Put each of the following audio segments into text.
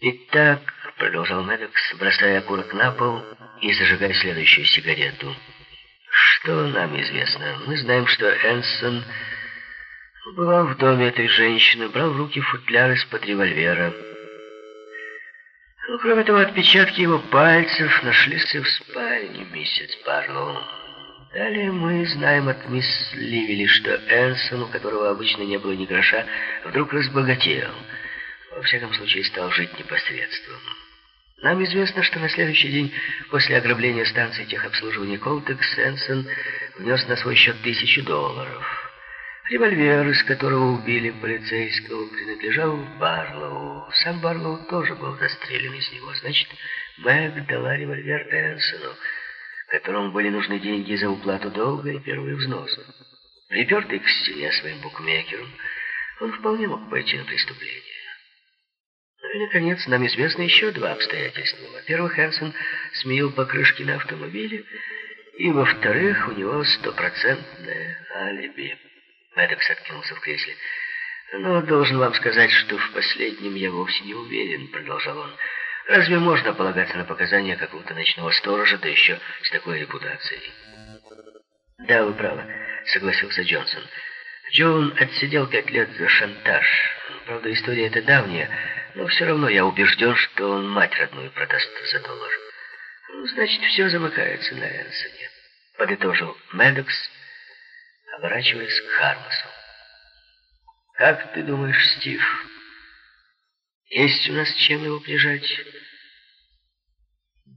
«Итак», — продолжал Мэддокс, бросая окурок на пол и зажигая следующую сигарету, «что нам известно? Мы знаем, что Энсон бывал в доме этой женщины, брал в руки футляр из-под револьвера. Ну, кроме того, отпечатки его пальцев нашлись в спальне миссис Барлоу. Далее мы знаем от мисс Ливели, что Энсон, у которого обычно не было ни гроша, вдруг разбогател. Во всяком случае, стал жить непосредством. Нам известно, что на следующий день после ограбления станции техобслуживания Колтекс Энсон внес на свой счет тысячу долларов. Револьвер, из которого убили полицейского, принадлежал Барлоу. Сам Барлоу тоже был застрелен из него. Значит, Мэг дала револьвер Энсону, которому были нужны деньги за уплату долга и первый взнос. Припертый к стене своим букмекером, он вполне мог пойти на преступление. Наконец, нам известно еще два обстоятельства. Во-первых, Энсон сменил покрышки на автомобиле, и, во-вторых, у него стопроцентное алиби. Мэддокс откинулся в кресле. «Но должен вам сказать, что в последнем я вовсе не уверен», — продолжал он. «Разве можно полагаться на показания какого-то ночного сторожа, да еще с такой репутацией?» «Да, вы правы», — согласился Джонсон. «Джон отсидел пять лет за шантаж. Правда, история эта давняя, но все равно я убежден, что он мать родную продаст за доллар. Ну, значит, все замыкается на Энсоне», — подытожил Мэддокс, оборачиваясь к Хармасу. «Как ты думаешь, Стив, есть у нас чем его прижать?»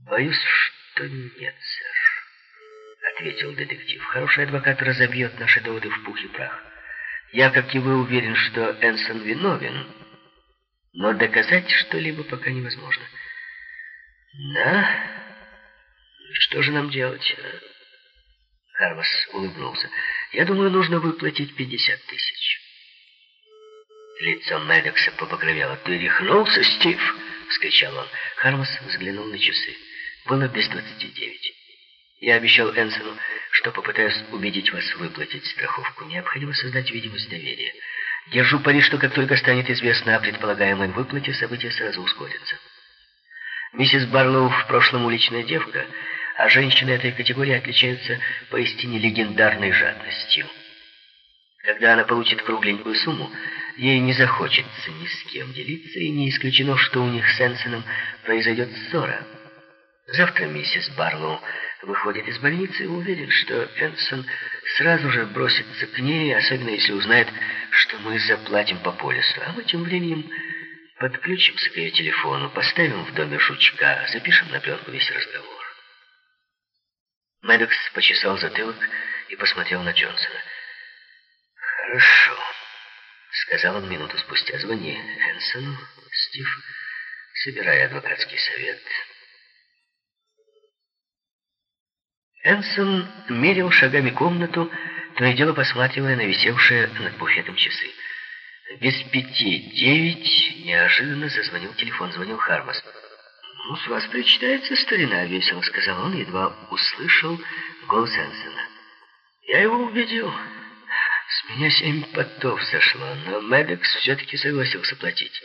«Боюсь, что нет, сэр», — ответил детектив. «Хороший адвокат разобьет наши доводы в пух и прах. Я, как и вы, уверен, что Энсон виновен, но доказать что-либо пока невозможно». «Да? Что же нам делать?» Хармас улыбнулся. Я думаю, нужно выплатить 50 тысяч. Лицо Мэддокса побагровело. «Ты рехнулся, Стив?» — вскричал он. Хармас взглянул на часы. Было без двадцати девять. Я обещал Энсону, что попытаюсь убедить вас выплатить страховку. Необходимо создать видимость доверия. Держу пари, что как только станет известно о предполагаемой выплате, события сразу ускорятся. Миссис Барлоу в прошлом уличная девка — а женщины этой категории отличаются поистине легендарной жадностью. Когда она получит кругленькую сумму, ей не захочется ни с кем делиться, и не исключено, что у них с Энсоном произойдет ссора. Завтра миссис Барлоу выходит из больницы и уверен, что Энсон сразу же бросится к ней, особенно если узнает, что мы заплатим по полису. А мы тем временем подключимся к ее телефону, поставим в доме жучка, запишем на пленку весь разговор. Мэддокс почесал затылок и посмотрел на Джонсона. «Хорошо», — сказал он минуту спустя. «Звони Энсону, Стив, собирай адвокатский совет». Энсон мерил шагами комнату, то и дело посматривая на висевшие над буфетом часы. Без пяти девять неожиданно зазвонил телефон, звонил Хармас. «Ну, с вас причитается старина», — весело сказал он, едва услышал голос Энсона. «Я его убедил. С меня семь потов сошло, но Медекс все-таки согласился платить.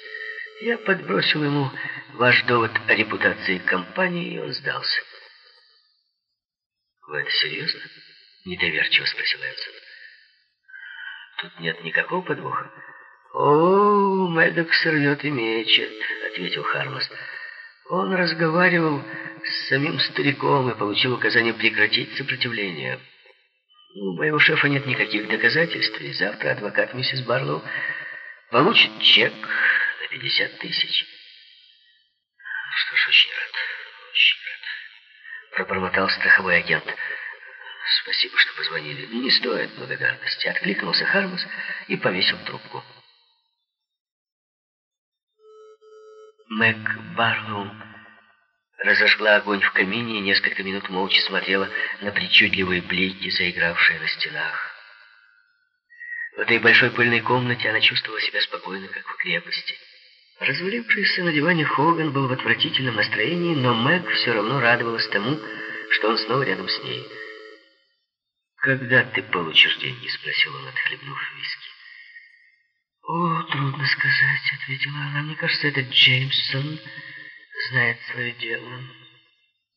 Я подбросил ему ваш довод о репутации компании, и он сдался». «Вы это серьезно?» — недоверчиво спросил Энсон. «Тут нет никакого подвоха». «О, Медекс рвет и мечет», — ответил Хармас. Он разговаривал с самим стариком и получил указание прекратить сопротивление. У моего шефа нет никаких доказательств, и завтра адвокат миссис Барлоу получит чек на 50 тысяч. Что ж, очень рад, очень рад. Пробормотал страховой агент. Спасибо, что позвонили. Не стоит благодарности. Откликнулся Хармас и повесил трубку. Мэг Барлоу разожгла огонь в камине и несколько минут молча смотрела на причудливые блики, заигравшие на стенах. В этой большой пыльной комнате она чувствовала себя спокойно, как в крепости. Развалившийся на диване Хоган был в отвратительном настроении, но Мэг все равно радовалась тому, что он снова рядом с ней. «Когда ты получишь деньги?» — спросил он, отхлебнув виски. «О, трудно сказать», — ответила она. «Мне кажется, этот Джеймсон знает свое дело».